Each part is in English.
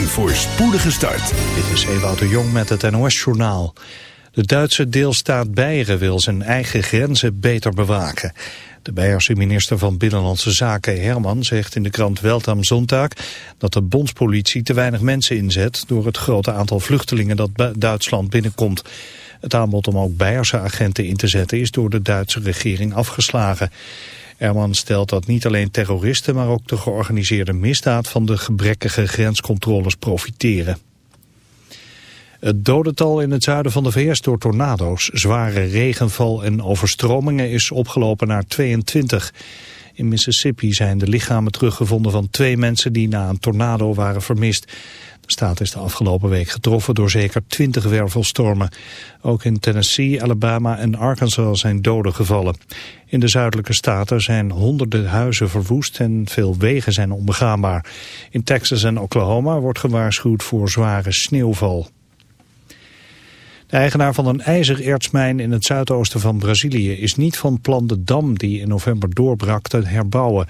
Een voorspoedige start. Dit is Ewout Jong met het NOS-journaal. De Duitse deelstaat Beieren wil zijn eigen grenzen beter bewaken. De Beierse minister van Binnenlandse Zaken Herman zegt in de krant Welt am Sonntag dat de bondspolitie te weinig mensen inzet door het grote aantal vluchtelingen dat Duitsland binnenkomt. Het aanbod om ook Beierse agenten in te zetten is door de Duitse regering afgeslagen. Erman stelt dat niet alleen terroristen, maar ook de georganiseerde misdaad van de gebrekkige grenscontroles profiteren. Het dodental in het zuiden van de VS door tornado's, zware regenval en overstromingen is opgelopen naar 22. In Mississippi zijn de lichamen teruggevonden van twee mensen die na een tornado waren vermist. Staat is de afgelopen week getroffen door zeker 20 wervelstormen. Ook in Tennessee, Alabama en Arkansas zijn doden gevallen. In de zuidelijke staten zijn honderden huizen verwoest en veel wegen zijn onbegaanbaar. In Texas en Oklahoma wordt gewaarschuwd voor zware sneeuwval. De eigenaar van een ijzerertsmijn in het zuidoosten van Brazilië is niet van plan de dam die in november doorbrak te herbouwen.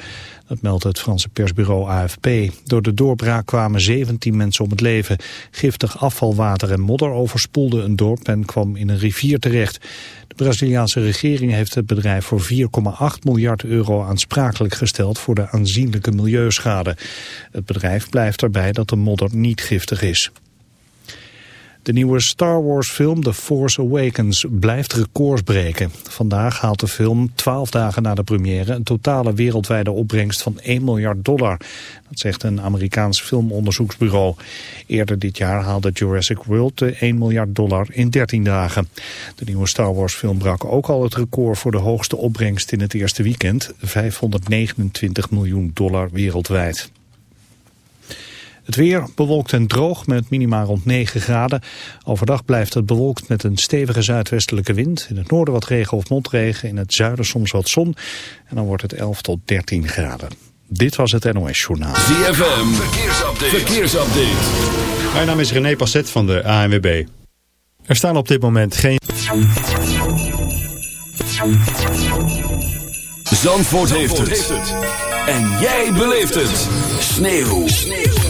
Dat meldt het Franse persbureau AFP. Door de doorbraak kwamen 17 mensen om het leven. Giftig afvalwater en modder overspoelde een dorp en kwam in een rivier terecht. De Braziliaanse regering heeft het bedrijf voor 4,8 miljard euro aansprakelijk gesteld voor de aanzienlijke milieuschade. Het bedrijf blijft erbij dat de modder niet giftig is. De nieuwe Star Wars film The Force Awakens blijft records breken. Vandaag haalt de film 12 dagen na de première een totale wereldwijde opbrengst van 1 miljard dollar. Dat zegt een Amerikaans filmonderzoeksbureau. Eerder dit jaar haalde Jurassic World de 1 miljard dollar in 13 dagen. De nieuwe Star Wars film brak ook al het record voor de hoogste opbrengst in het eerste weekend. 529 miljoen dollar wereldwijd. Het weer bewolkt en droog met minima rond 9 graden. Overdag blijft het bewolkt met een stevige zuidwestelijke wind. In het noorden wat regen of motregen, in het zuiden soms wat zon. En dan wordt het 11 tot 13 graden. Dit was het NOS Journaal. ZFM, verkeersupdate. verkeersupdate. Mijn naam is René Passet van de ANWB. Er staan op dit moment geen... Zandvoort, heeft, het. En jij beleeft het. Sneeuw. Sneeuw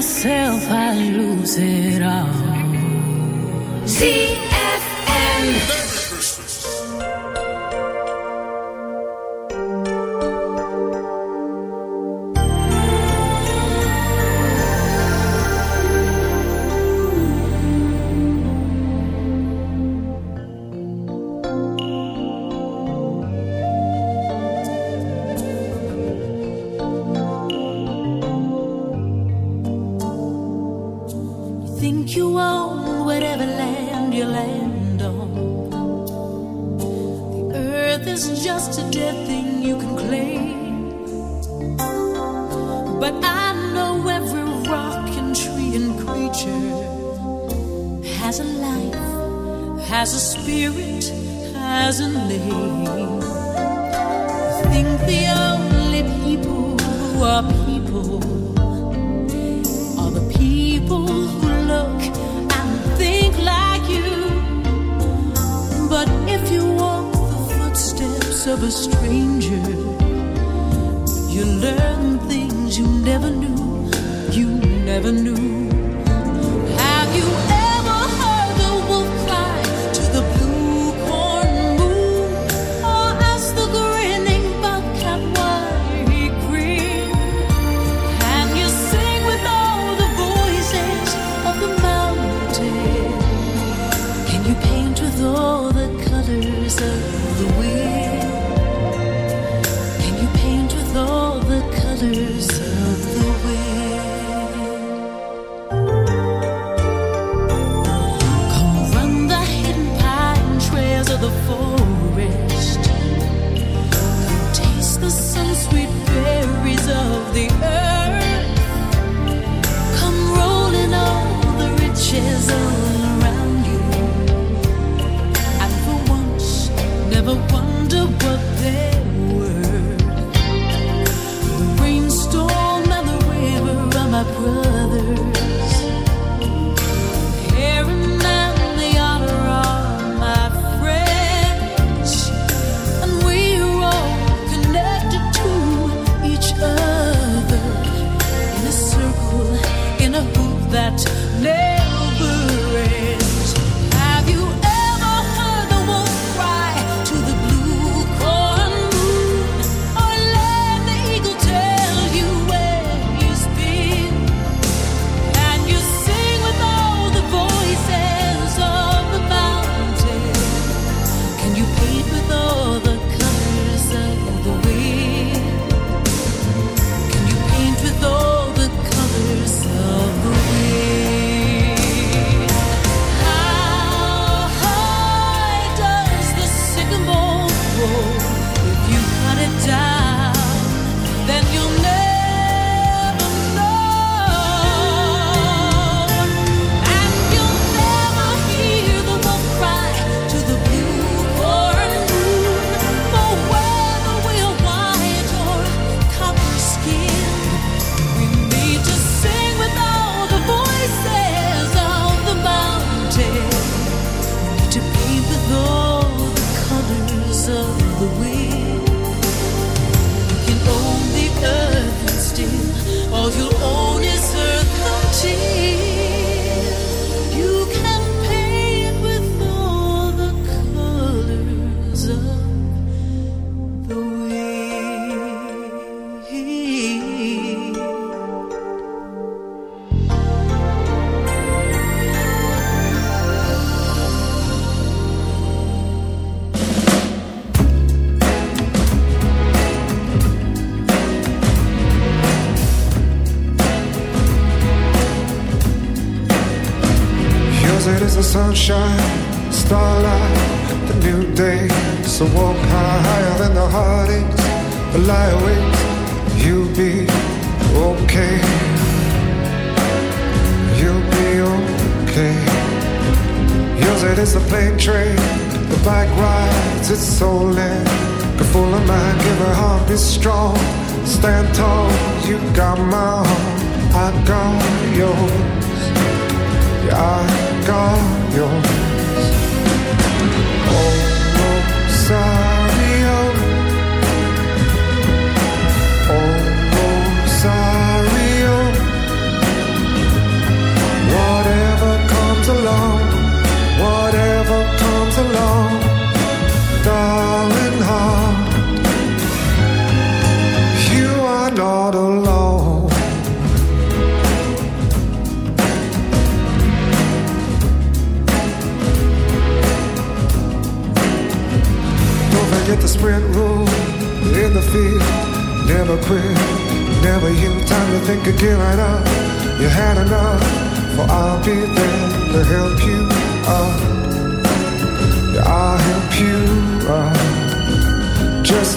Myself, I lose it all. think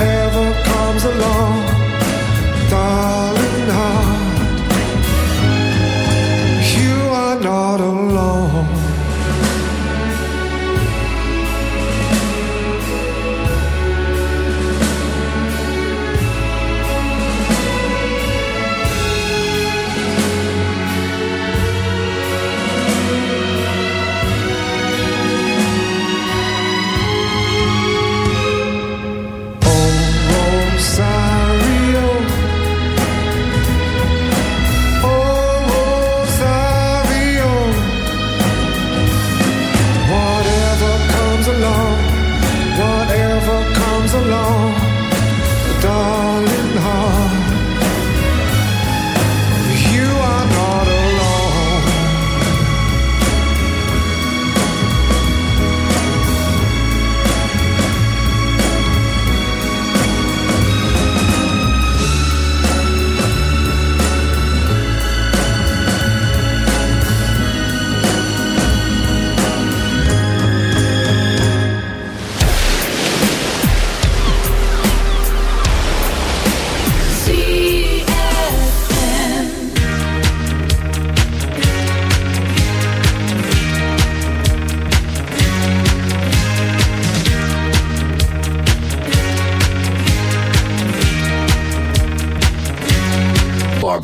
ever comes along, darling.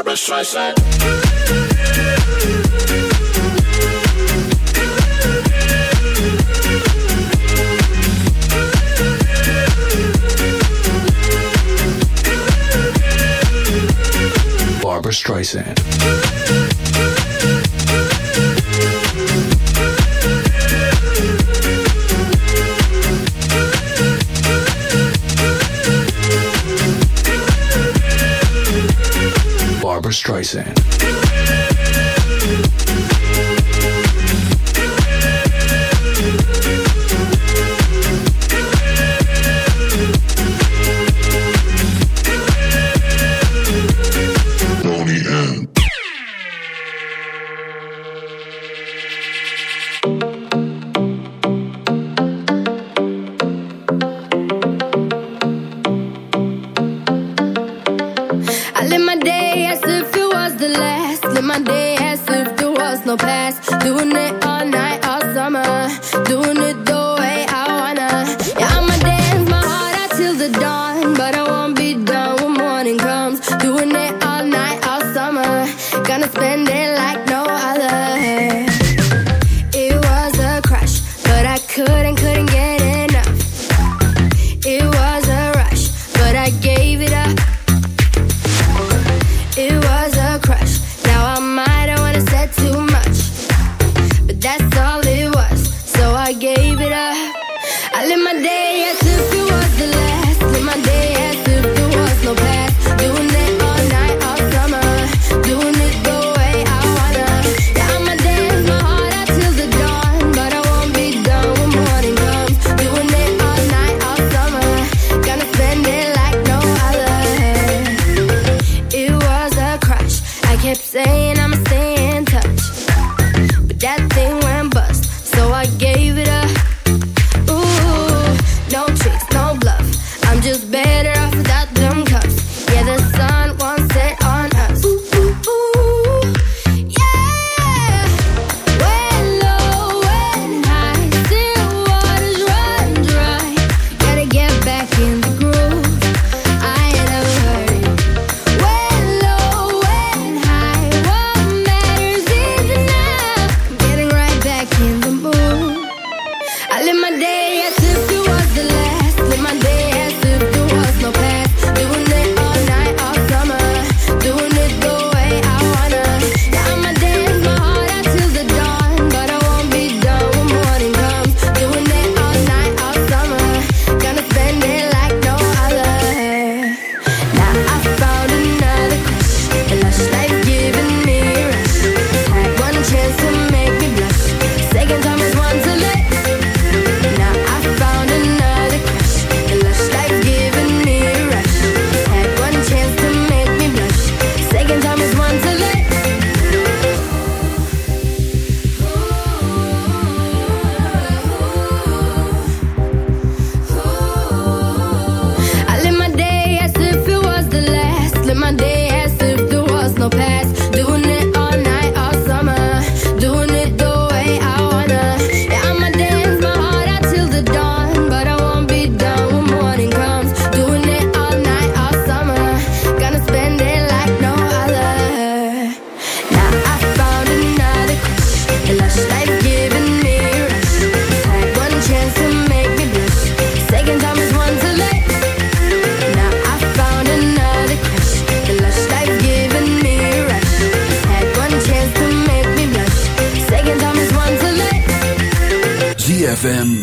Barbra Streisand. Barbra Streisand. Streisand.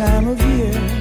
time of year.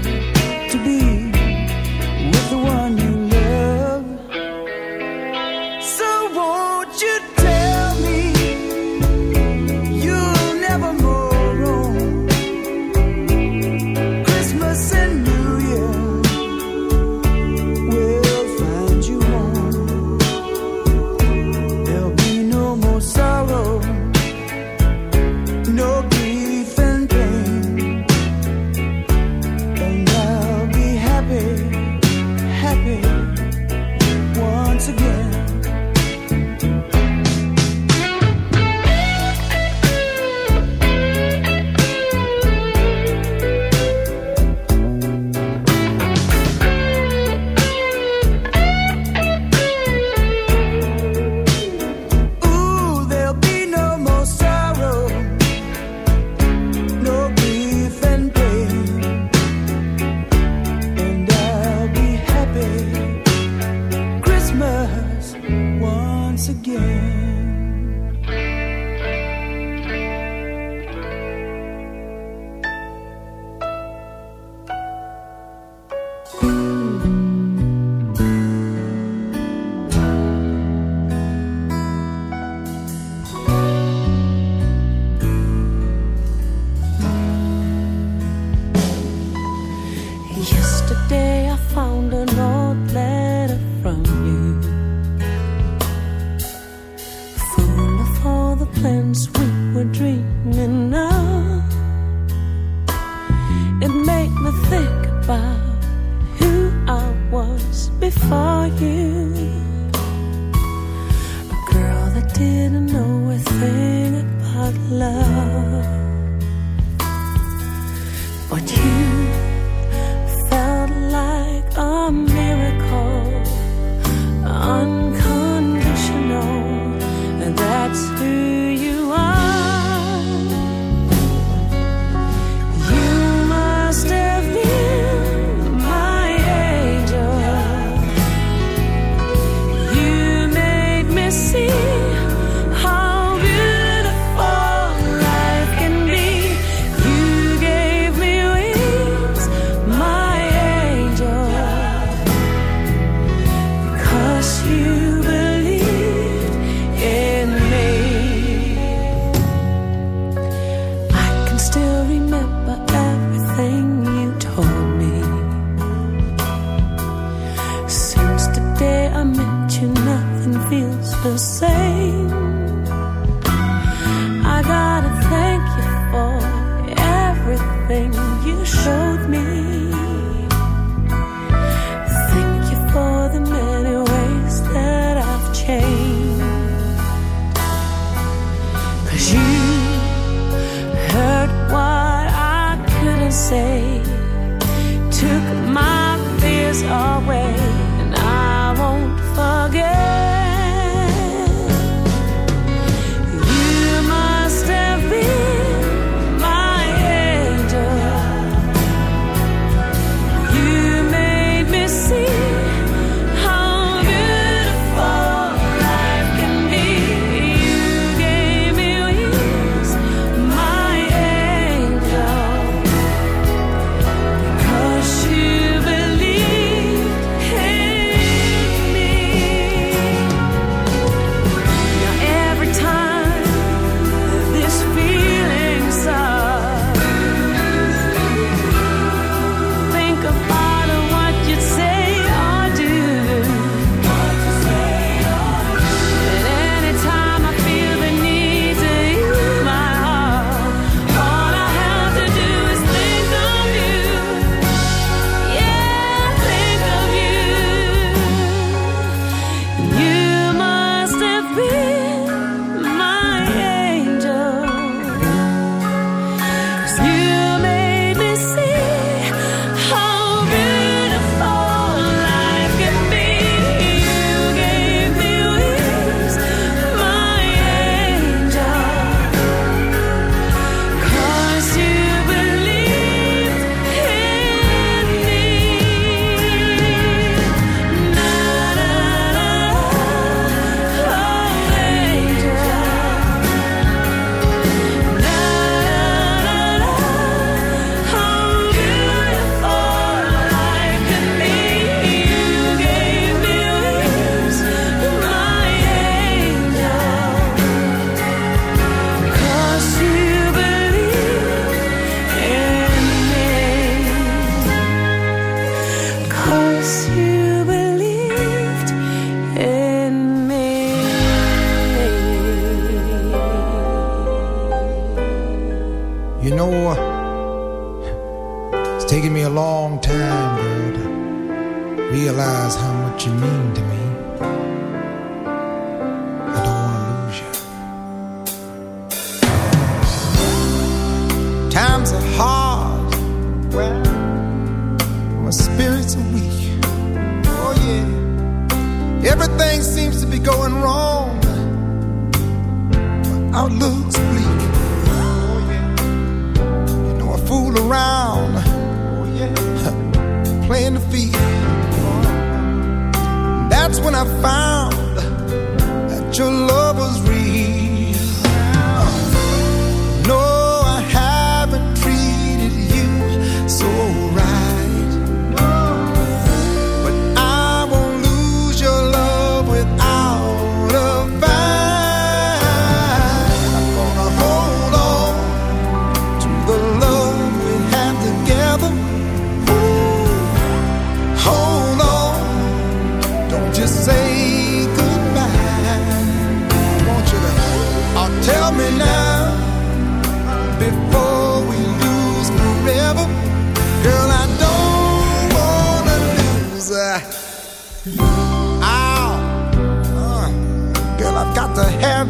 before you. A girl that didn't know a thing about love. But you. how much you mean to me. I don't want to lose you. Times are hard. My spirits are weak. Oh, yeah. Everything seems to be going wrong. My outlook's bleak. when I found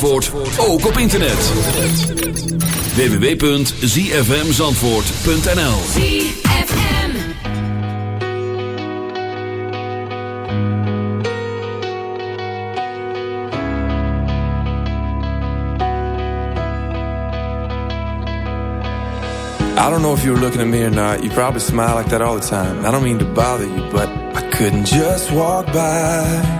Zandvoort ook op internet. www.zfmzandvoort.nl ZFM I don't know if you looking at me or not. You probably smile like that all the time. I don't mean to bother you, but I couldn't just walk by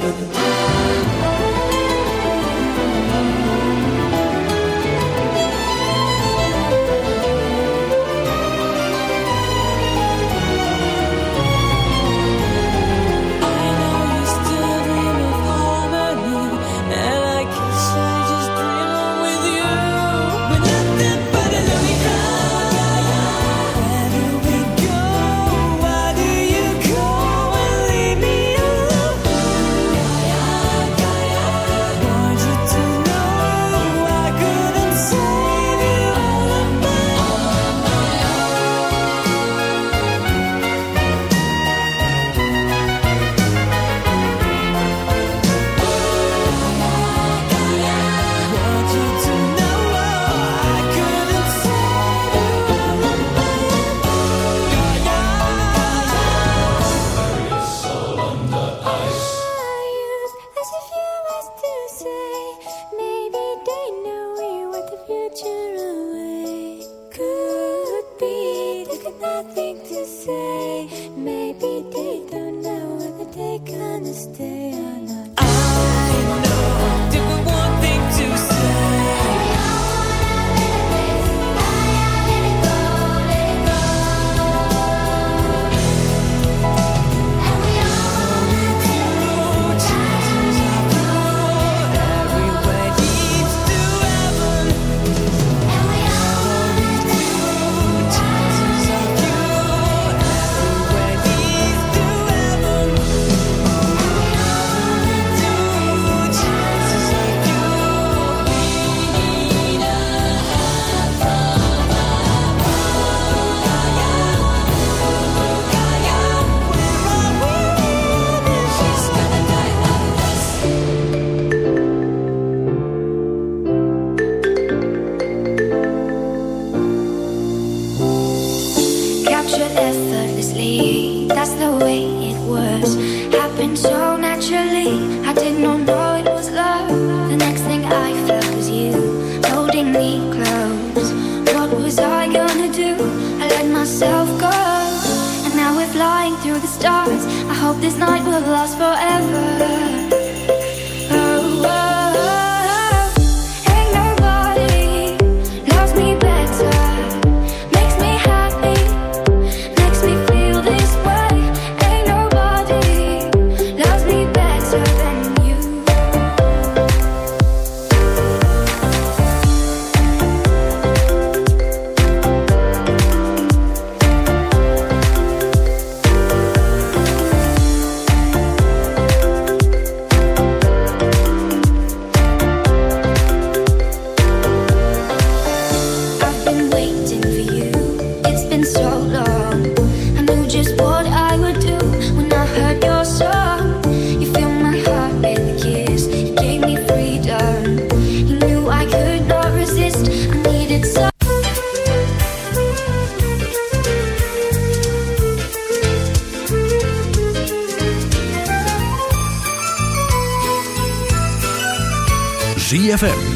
reason.